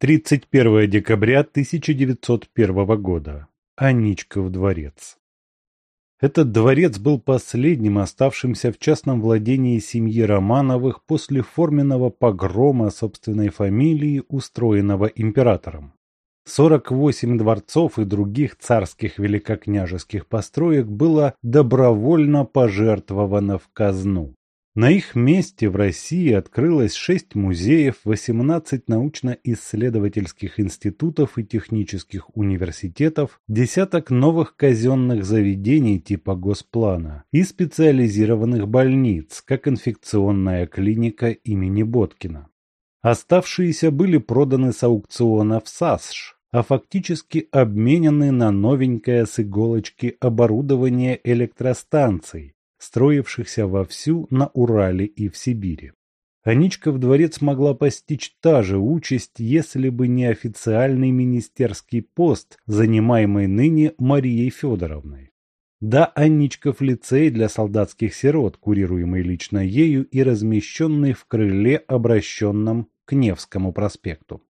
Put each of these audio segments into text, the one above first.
31 декабря 1901 года. Аничков дворец. Этот дворец был последним оставшимся в частном владении семьи Романовых после форменного погрома собственной фамилии, устроенного императором. 48 дворцов и других царских великокняжеских построек было добровольно пожертвовано в казну. На их месте в России открылось шесть музеев, 18 научно-исследовательских институтов и технических университетов, десяток новых казенных заведений типа Госплана и специализированных больниц, как инфекционная клиника имени Боткина. Оставшиеся были проданы с аукциона в САСШ, а фактически обменены на новенькое с иголочки оборудование электростанций, строившихся вовсю на Урале и в Сибири. Аничков дворец могла постичь та же участь, если бы не официальный министерский пост, занимаемый ныне Марией Федоровной. Да, Аничков лицей для солдатских сирот, курируемый лично ею и размещенный в крыле, обращенном к Невскому проспекту.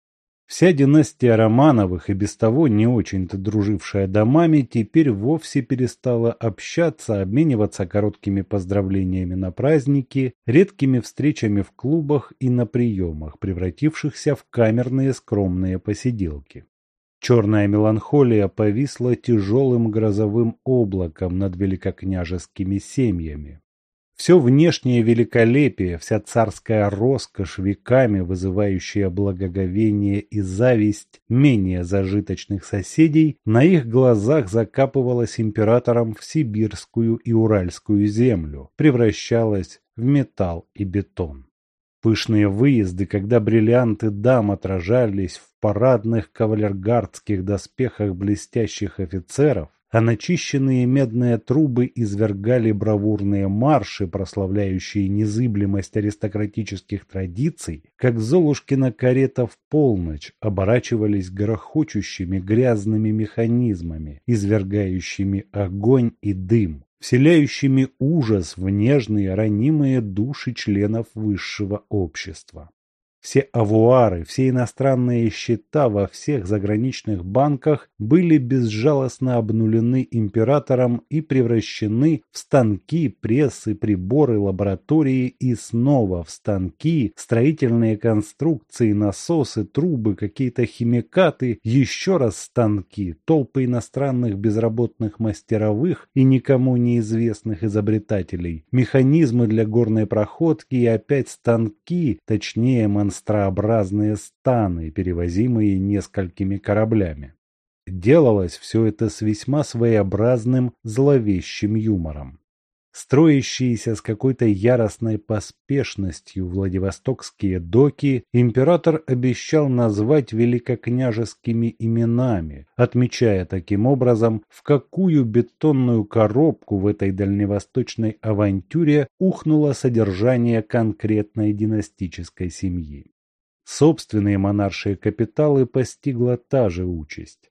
Вся династия Романовых, и без того не очень-то дружившая домами, теперь вовсе перестала общаться, обмениваться короткими поздравлениями на праздники, редкими встречами в клубах и на приемах, превратившихся в камерные скромные посиделки. Черная меланхолия повисла тяжелым грозовым облаком над великокняжескими семьями. Все внешнее великолепие, вся царская роскошь, веками вызывающая благоговение и зависть менее зажиточных соседей, на их глазах закапывалась императором в сибирскую и уральскую землю, превращалась в металл и бетон. Пышные выезды, когда бриллианты дам отражались в парадных кавалергардских доспехах блестящих офицеров, а начищенные медные трубы извергали бравурные марши, прославляющие незыблемость аристократических традиций, как Золушкина карета в полночь оборачивались грохочущими грязными механизмами, извергающими огонь и дым, вселяющими ужас в нежные ранимые души членов высшего общества. Все авуары, все иностранные счета во всех заграничных банках были безжалостно обнулены императором и превращены в станки, прессы, приборы, лаборатории и снова в станки, строительные конструкции, насосы, трубы, какие-то химикаты, еще раз станки, толпы иностранных безработных мастеровых и никому неизвестных изобретателей, механизмы для горной проходки и опять станки, точнее монстрообразные станы, перевозимые несколькими кораблями. Делалось все это с весьма своеобразным зловещим юмором. Строящиеся с какой-то яростной поспешностью Владивостокские доки император обещал назвать великокняжескими именами, отмечая таким образом, в какую бетонную коробку в этой дальневосточной авантюре ухнуло содержание конкретной династической семьи. Собственные монаршие капиталы постигла та же участь.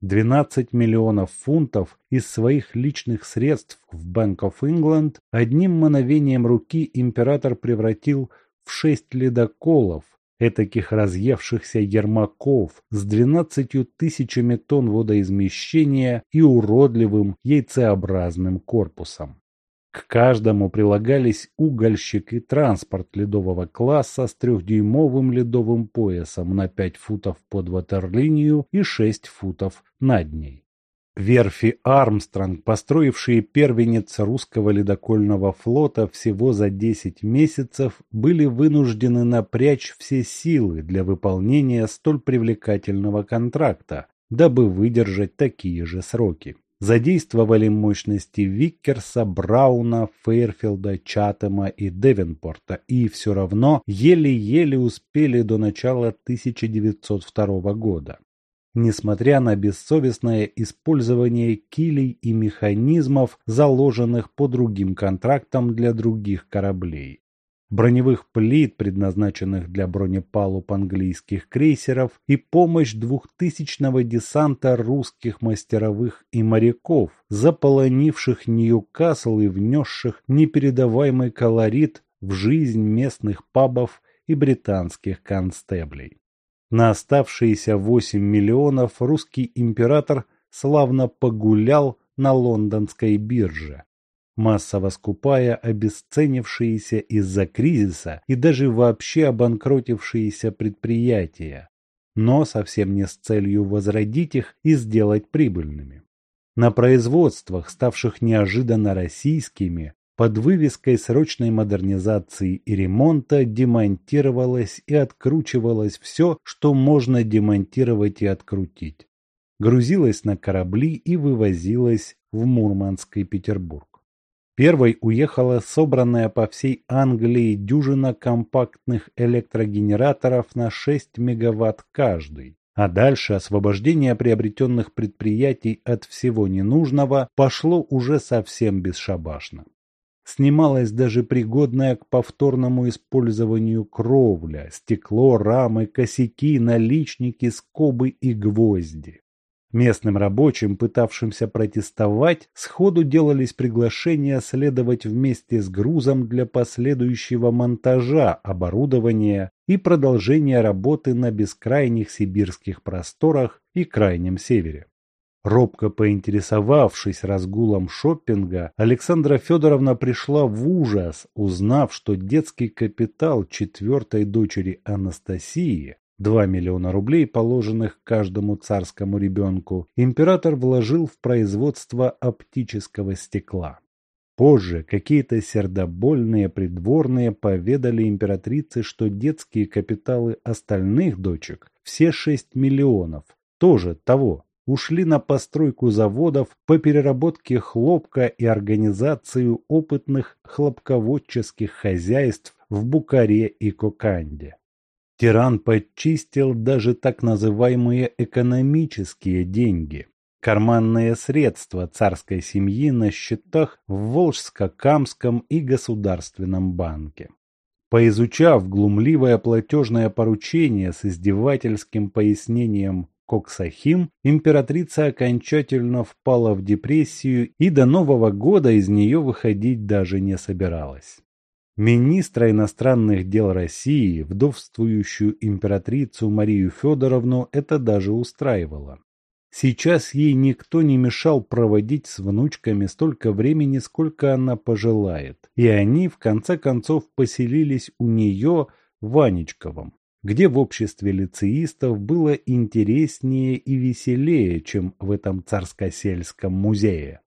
12 миллионов фунтов из своих личных средств в Bank of England одним мановением руки император превратил в шесть ледоколов, этаких разъевшихся ермаков с двенадцатью тысячами тонн водоизмещения и уродливым яйцеобразным корпусом. К каждому прилагались угольщик и транспорт ледового класса с трехдюймовым ледовым поясом на 5 футов под ватерлинию и 6 футов над ней. Верфи Армстронг, построившие первенец русского ледокольного флота всего за 10 месяцев, были вынуждены напрячь все силы для выполнения столь привлекательного контракта, дабы выдержать такие же сроки задействовали мощности Виккерса, Брауна, Фейрфилда, Чатема и Девенпорта и все равно еле-еле успели до начала 1902 года. Несмотря на бессовестное использование килей и механизмов, заложенных по другим контрактам для других кораблей броневых плит, предназначенных для бронепалуб английских крейсеров, и помощь двухтысячного десанта русских мастеровых и моряков, заполонивших Ньюкасл и внесших непередаваемый колорит в жизнь местных пабов и британских констеблей. На оставшиеся 8 миллионов русский император славно погулял на лондонской бирже, массово скупая обесценившиеся из-за кризиса и даже вообще обанкротившиеся предприятия, но совсем не с целью возродить их и сделать прибыльными. На производствах, ставших неожиданно российскими, под вывеской срочной модернизации и ремонта демонтировалось и откручивалось все, что можно демонтировать и открутить. Грузилось на корабли и вывозилось в Мурманск и Петербург. Первой уехала собранная по всей Англии дюжина компактных электрогенераторов на 6 мегаватт каждый. А дальше освобождение приобретенных предприятий от всего ненужного пошло уже совсем бесшабашно. Снималась даже пригодная к повторному использованию кровля, стекло, рамы, косяки, наличники, скобы и гвозди. Местным рабочим, пытавшимся протестовать, сходу делались приглашения следовать вместе с грузом для последующего монтажа оборудования и продолжения работы на бескрайних сибирских просторах и крайнем севере. Робко поинтересовавшись разгулом шоппинга, Александра Федоровна пришла в ужас, узнав, что детский капитал четвертой дочери Анастасии, 2 миллиона рублей, положенных каждому царскому ребенку, император вложил в производство оптического стекла. Позже какие-то сердобольные придворные поведали императрице, что детские капиталы остальных дочек, все 6 миллионов, тоже того, ушли на постройку заводов по переработке хлопка и организацию опытных хлопководческих хозяйств в Букаре и Коканде. Тиран подчистил даже так называемые экономические деньги, карманные средства царской семьи на счетах в Волжско-Камском и Государственном банке. Поизучав глумливое платежное поручение с издевательским пояснением Коксахим, императрица окончательно впала в депрессию и до Нового года из нее выходить даже не собиралась. Министра иностранных дел России, вдовствующую императрицу Марию Федоровну, это даже устраивало. Сейчас ей никто не мешал проводить с внучками столько времени, сколько она пожелает, и они в конце концов поселились у нее в Ванечковом где в обществе лицеистов было интереснее и веселее, чем в этом царско-сельском музее.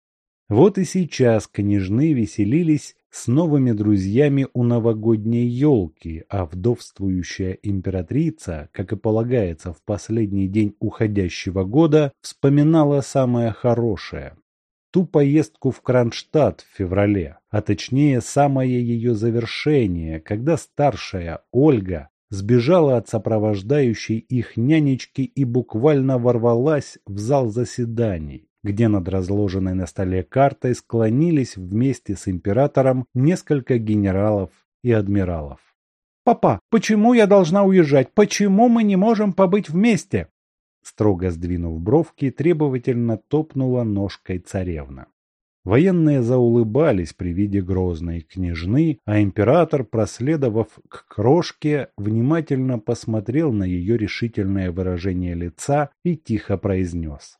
Вот и сейчас княжны веселились с новыми друзьями у новогодней елки, а вдовствующая императрица, как и полагается в последний день уходящего года, вспоминала самое хорошее. Ту поездку в Кронштадт в феврале, а точнее самое ее завершение, когда старшая Ольга сбежала от сопровождающей их нянечки и буквально ворвалась в зал заседаний, где над разложенной на столе картой склонились вместе с императором несколько генералов и адмиралов. «Папа, почему я должна уезжать? Почему мы не можем побыть вместе?» Строго сдвинув бровки, требовательно топнула ножкой царевна. Военные заулыбались при виде грозной княжны, а император, проследовав к крошке, внимательно посмотрел на ее решительное выражение лица и тихо произнес.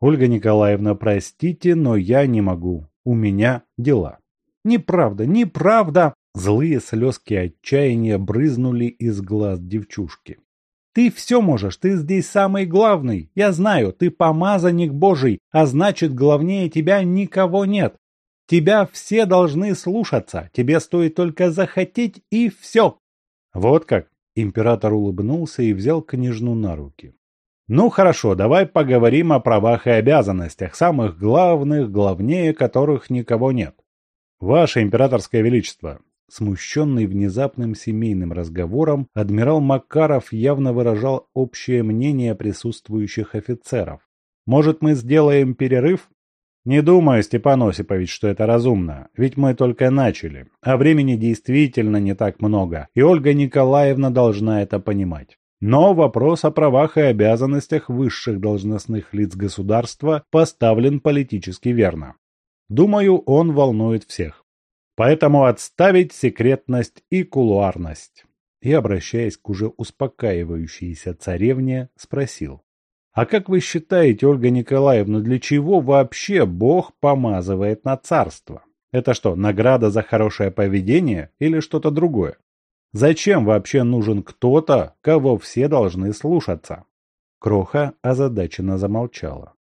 «Ольга Николаевна, простите, но я не могу. У меня дела». «Неправда, неправда!» Злые слезки отчаяния брызнули из глаз девчушки. Ты все можешь, ты здесь самый главный. Я знаю, ты помазанник Божий, а значит, главнее тебя никого нет. Тебя все должны слушаться, тебе стоит только захотеть и все. Вот как. Император улыбнулся и взял княжну на руки. Ну хорошо, давай поговорим о правах и обязанностях, самых главных, главнее которых никого нет. Ваше императорское величество, Смущенный внезапным семейным разговором, адмирал Макаров явно выражал общее мнение присутствующих офицеров. «Может, мы сделаем перерыв?» «Не думаю, Степан Осипович, что это разумно, ведь мы только начали, а времени действительно не так много, и Ольга Николаевна должна это понимать. Но вопрос о правах и обязанностях высших должностных лиц государства поставлен политически верно. Думаю, он волнует всех. Поэтому отставить секретность и кулуарность. и, обращаясь к уже успокаивающейся царевне, спросил. «А как вы считаете, Ольга Николаевна, для чего вообще Бог помазывает на царство? Это что, награда за хорошее поведение или что-то другое? Зачем вообще нужен кто-то, кого все должны слушаться?» Кроха озадаченно замолчала.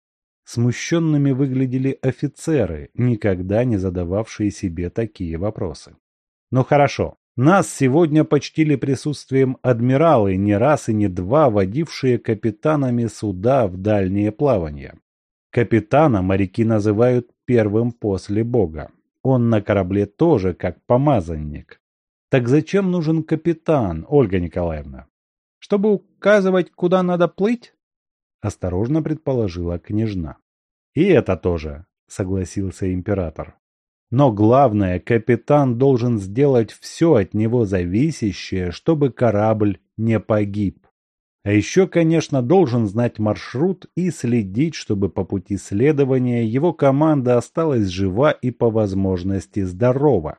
Смущенными выглядели офицеры, никогда не задававшие себе такие вопросы. «Ну хорошо, нас сегодня почтили присутствием адмиралы, не раз и не два водившие капитанами суда в дальние плавания. Капитана моряки называют первым после Бога. Он на корабле тоже как помазанник. Так зачем нужен капитан, Ольга Николаевна? Чтобы указывать, куда надо плыть? Осторожно предположила княжна. И это тоже, согласился император. Но главное, капитан должен сделать все от него зависящее, чтобы корабль не погиб. А еще, конечно, должен знать маршрут и следить, чтобы по пути следования его команда осталась жива и по возможности здорова.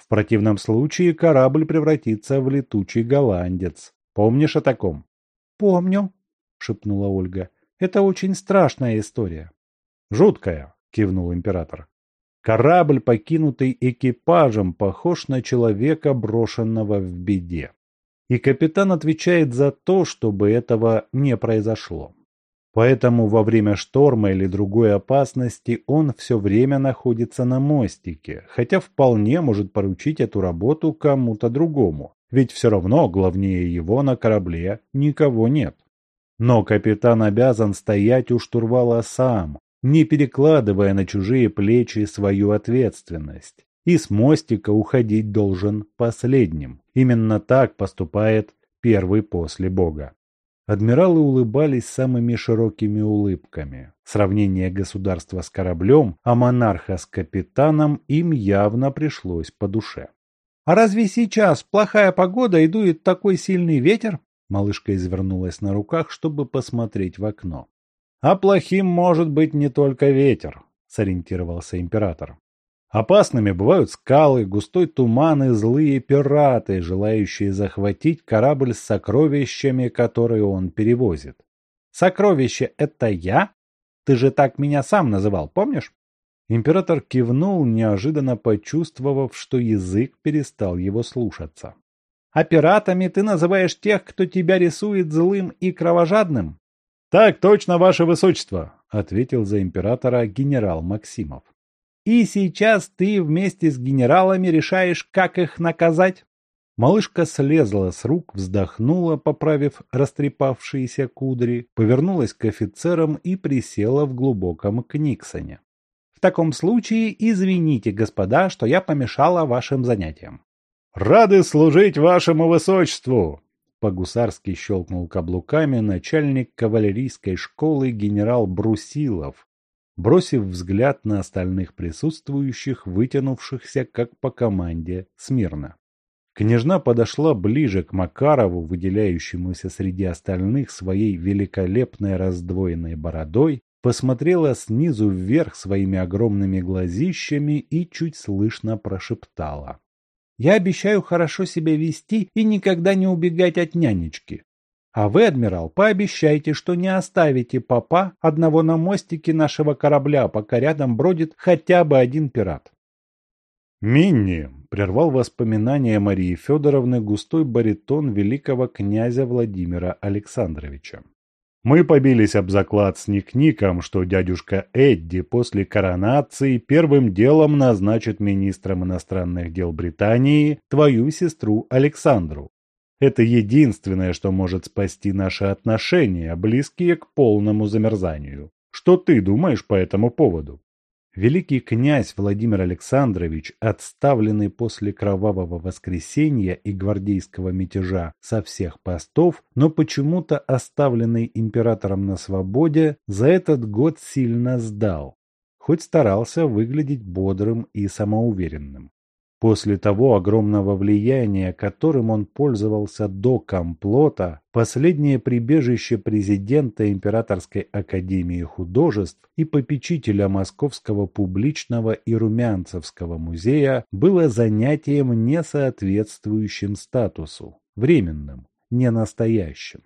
В противном случае корабль превратится в летучий голландец. Помнишь о таком? Помню, шепнула Ольга. Это очень страшная история. Жуткая, кивнул император. Корабль, покинутый экипажем, похож на человека, брошенного в беде. И капитан отвечает за то, чтобы этого не произошло. Поэтому во время шторма или другой опасности он все время находится на мостике, хотя вполне может поручить эту работу кому-то другому, ведь все равно главнее его на корабле никого нет. Но капитан обязан стоять у штурвала сам, не перекладывая на чужие плечи свою ответственность. И с мостика уходить должен последним. Именно так поступает первый после Бога. Адмиралы улыбались самыми широкими улыбками. Сравнение государства с кораблем, а монарха с капитаном им явно пришлось по душе. «А разве сейчас плохая погода и дует такой сильный ветер?» Малышка извернулась на руках, чтобы посмотреть в окно. А плохим может быть не только ветер, сориентировался император. Опасными бывают скалы, густой туман и злые пираты, желающие захватить корабль с сокровищами, которые он перевозит. Сокровище — это я? Ты же так меня сам называл, помнишь? Император кивнул, неожиданно почувствовав, что язык перестал его слушаться. А пиратами ты называешь тех, кто тебя рисует злым и кровожадным? «Так точно, ваше высочество», — ответил за императора генерал Максимов. «И сейчас ты вместе с генералами решаешь, как их наказать?» Малышка слезла с рук, вздохнула, поправив растрепавшиеся кудри, повернулась к офицерам и присела в глубоком книксоне. «В таком случае извините, господа, что я помешала вашим занятиям». «Рады служить вашему высочеству!» По-гусарски щелкнул каблуками начальник кавалерийской школы генерал Брусилов, бросив взгляд на остальных присутствующих, вытянувшихся, как по команде, смирно. Княжна подошла ближе к Макарову, выделяющемуся среди остальных своей великолепной раздвоенной бородой, посмотрела снизу вверх своими огромными глазищами и чуть слышно прошептала. Я обещаю хорошо себя вести и никогда не убегать от нянечки. А вы, адмирал, пообещайте, что не оставите папа одного на мостике нашего корабля, пока рядом бродит хотя бы один пират. «Минни!» – прервал воспоминания Марии Федоровны густой баритон великого князя Владимира Александровича. Мы побились об заклад с Ник-Ником, что дядюшка Эдди после коронации первым делом назначит министром иностранных дел Британии твою сестру Александру. Это единственное, что может спасти наши отношения, близкие к полному замерзанию. Что ты думаешь по этому поводу? Великий князь Владимир Александрович, отставленный после кровавого воскресенья и гвардейского мятежа со всех постов, но почему-то оставленный императором на свободе, за этот год сильно сдал, хоть старался выглядеть бодрым и самоуверенным. После того огромного влияния, которым он пользовался до комплота, последнее прибежище президента Императорской академии художеств и попечителя Московского публичного и Румянцевского музея было занятием, не соответствующим статусу. временным, не настоящим.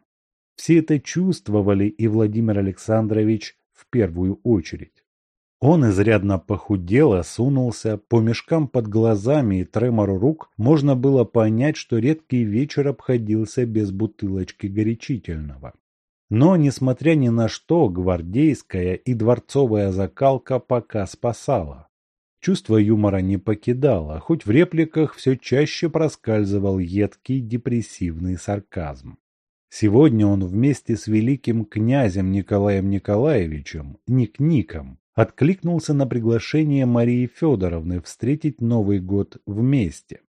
Все это чувствовали и Владимир Александрович в первую очередь. Он изрядно похудел, осунулся, по мешкам под глазами и тремору рук можно было понять, что редкий вечер обходился без бутылочки горячительного. Но, несмотря ни на что, гвардейская и дворцовая закалка пока спасала. Чувство юмора не покидало, хоть в репликах все чаще проскальзывал едкий депрессивный сарказм. Сегодня он вместе с великим князем Николаем Николаевичем, Ник-Ником, откликнулся на приглашение Марии Федоровны встретить Новый год вместе.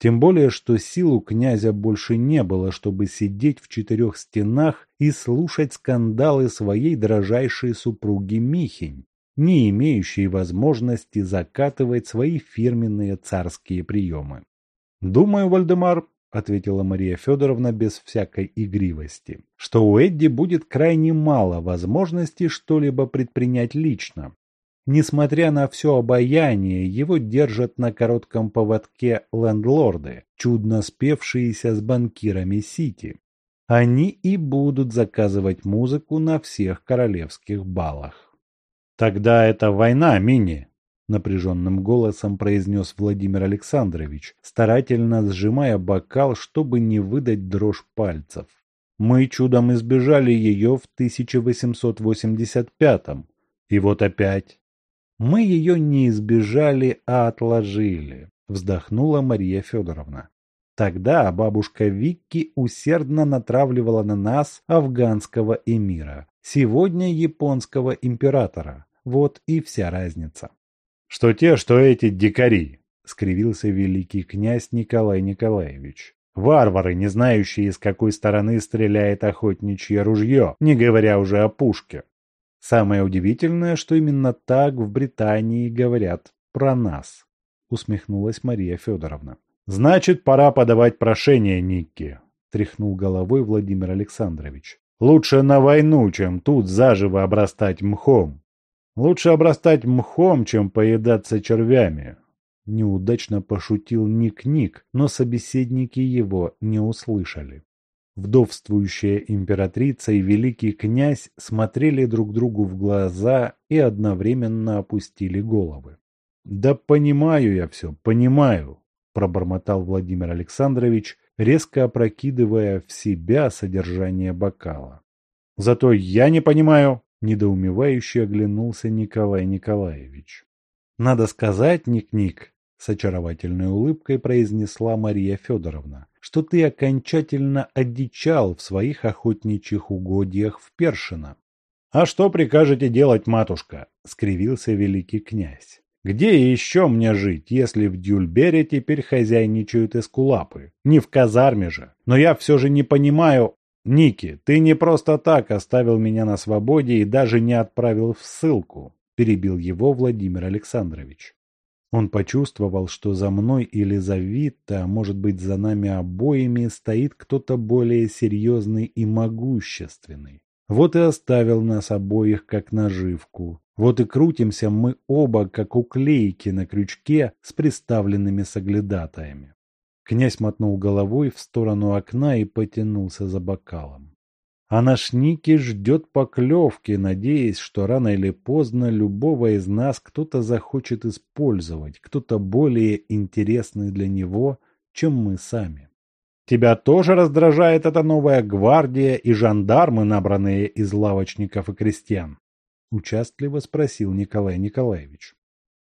Тем более, что сил у князя больше не было, чтобы сидеть в четырех стенах и слушать скандалы своей дражайшей супруги Михень, не имеющей возможности закатывать свои фирменные царские приемы. «Думаю, Вальдемар, — ответила Мария Федоровна без всякой игривости, — что у Эдди будет крайне мало возможностей что-либо предпринять лично. Несмотря на все обаяние, его держат на коротком поводке лендлорды, чудно спевшиеся с банкирами Сити. Они и будут заказывать музыку на всех королевских балах. «Тогда это война, Мини!» – напряженным голосом произнес Владимир Александрович, старательно сжимая бокал, чтобы не выдать дрожь пальцев. «Мы чудом избежали ее в 1885-м. И вот опять». «Мы ее не избежали, а отложили», – вздохнула Мария Федоровна. Тогда бабушка Викки усердно натравливала на нас афганского эмира, сегодня японского императора. Вот и вся разница. Что те, что эти дикари, скривился великий князь Николай Николаевич. Варвары, не знающие, с какой стороны стреляет охотничье ружье, не говоря уже о пушке. Самое удивительное, что именно так в Британии говорят про нас, усмехнулась Мария Федоровна. Значит, пора подавать прошение, Никки, тряхнул головой Владимир Александрович. Лучше на войну, чем тут заживо обрастать мхом. Лучше обрастать мхом, чем поедаться червями. Неудачно пошутил Ник-Ник, но собеседники его не услышали. Вдовствующая императрица и великий князь смотрели друг другу в глаза и одновременно опустили головы. «Да понимаю я все, понимаю», – пробормотал Владимир Александрович, резко опрокидывая в себя содержание бокала. «Зато я не понимаю, Недоумевающе оглянулся Николай Николаевич. «Надо сказать, Ник-Ник», — с очаровательной улыбкой произнесла Мария Федоровна, «что ты окончательно одичал в своих охотничьих угодьях в Першино». «А что прикажете делать, матушка?» — скривился великий князь. «Где еще мне жить, если в Дюльбере теперь хозяйничают эскулапы? Не в казарме же. Но я все же не понимаю, «Ники, ты не просто так оставил меня на свободе и даже не отправил в ссылку», – перебил его Владимир Александрович. Он почувствовал, что за мной или за Витта, может быть за нами обоими, стоит кто-то более серьезный и могущественный. Вот и оставил нас обоих как наживку. Вот и крутимся мы оба, как уклейки на крючке с приставленными соглядатаями. Князь мотнул головой в сторону окна и потянулся за бокалом. А наш Ники ждет поклевки, надеясь, что рано или поздно любого из нас кто-то захочет использовать, кто-то более интересный для него, чем мы сами. Тебя тоже раздражает эта новая гвардия и жандармы, набранные из лавочников и крестьян? Участливо спросил Николай Николаевич.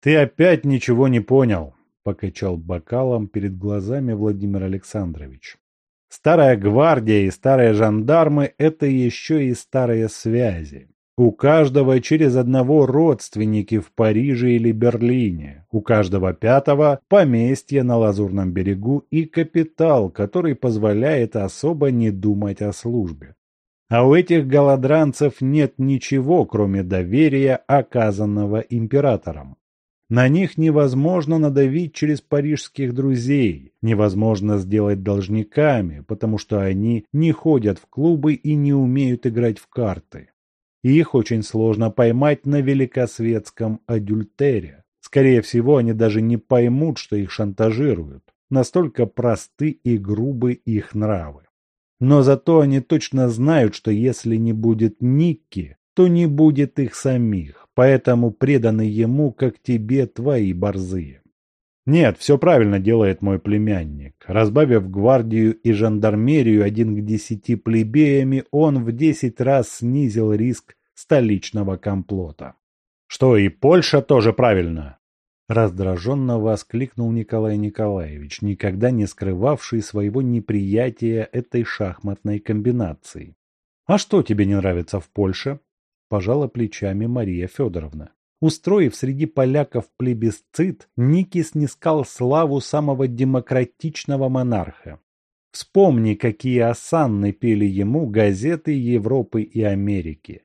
Ты опять ничего не понял, покачал бокалом перед глазами Владимир Александрович. Старая гвардия и старые жандармы – это еще и старые связи. У каждого через одного родственники в Париже или Берлине, у каждого пятого – поместье на Лазурном берегу и капитал, который позволяет особо не думать о службе. А у этих голодранцев нет ничего, кроме доверия, оказанного императором. На них невозможно надавить через парижских друзей, невозможно сделать должниками, потому что они не ходят в клубы и не умеют играть в карты. Их очень сложно поймать на великосветском адюльтере. Скорее всего, они даже не поймут, что их шантажируют. настолько просты и грубы их нравы. Но зато они точно знают, что если не будет Никки, то не будет их самих, поэтому преданы ему, как тебе твои борзые. Нет, все правильно делает мой племянник. Разбавив гвардию и жандармерию один к десяти плебеями, он в десять раз снизил риск столичного комплота. Что и Польша тоже правильно? Раздраженно воскликнул Николай Николаевич, никогда не скрывавший своего неприятия этой шахматной комбинации. «А что тебе не нравится в Польше?» – пожала плечами Мария Федоровна. Устроив среди поляков плебисцит, Ники снискал славу самого демократичного монарха. Вспомни, какие осанны пели ему газеты Европы и Америки.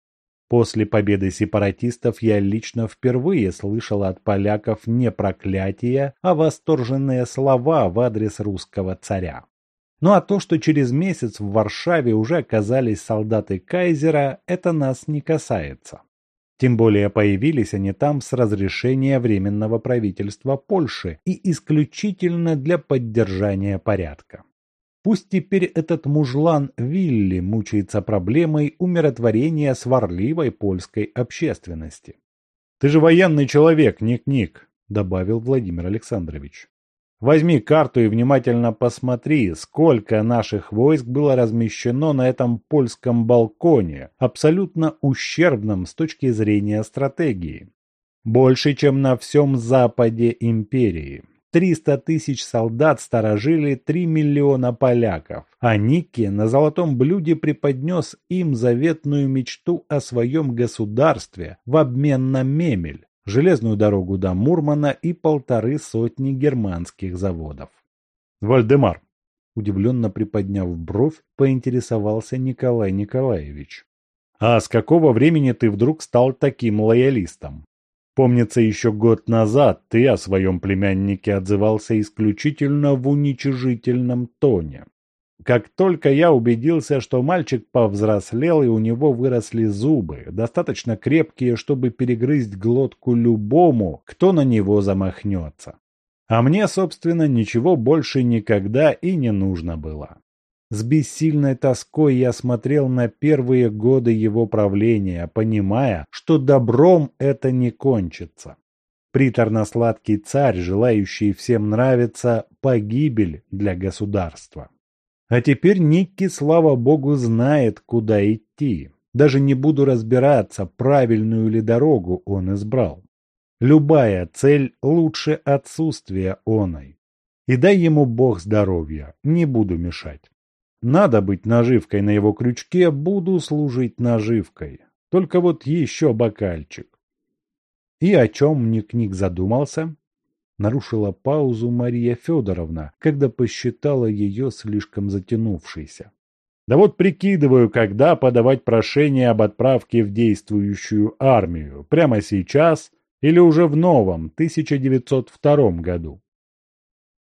После победы сепаратистов я лично впервые слышал от поляков не проклятия, а восторженные слова в адрес русского царя. Ну а то, что через месяц в Варшаве уже оказались солдаты кайзера, это нас не касается. Тем более появились они там с разрешения Временного правительства Польши и исключительно для поддержания порядка. Пусть теперь этот мужлан Вилли мучается проблемой умиротворения сварливой польской общественности. «Ты же военный человек, Ник-Ник», – добавил Владимир Александрович. Возьми карту и внимательно посмотри, сколько наших войск было размещено на этом польском балконе, абсолютно ущербном с точки зрения стратегии. Больше, чем на всем западе империи. 300 тысяч солдат сторожили 3 миллиона поляков, а Никки на золотом блюде преподнес им заветную мечту о своем государстве в обмен на мемель железную дорогу до Мурмана и полторы сотни германских заводов. Вальдемар, удивленно приподняв бровь, поинтересовался Николай Николаевич. А с какого времени ты вдруг стал таким лоялистом? Помнится, еще год назад ты о своем племяннике отзывался исключительно в уничижительном тоне. Как только я убедился, что мальчик повзрослел и у него выросли зубы, достаточно крепкие, чтобы перегрызть глотку любому, кто на него замахнется. А мне, собственно, ничего больше никогда и не нужно было. С бессильной тоской я смотрел на первые годы его правления, понимая, что добром это не кончится. Приторно-сладкий царь, желающий всем нравиться, погибель для государства. А теперь Никки, слава богу, знает, куда идти. Даже не буду разбираться, правильную ли дорогу он избрал. Любая цель лучше отсутствия оной. И дай ему бог здоровья, не буду мешать. Надо быть наживкой на его крючке, буду служить наживкой. Только вот еще бокальчик. И о чем Ник-Ник задумался? Нарушила паузу Мария Федоровна, когда посчитала ее слишком затянувшейся. Да вот прикидываю, когда подавать прошение об отправке в действующую армию, прямо сейчас или уже в новом 1902 году.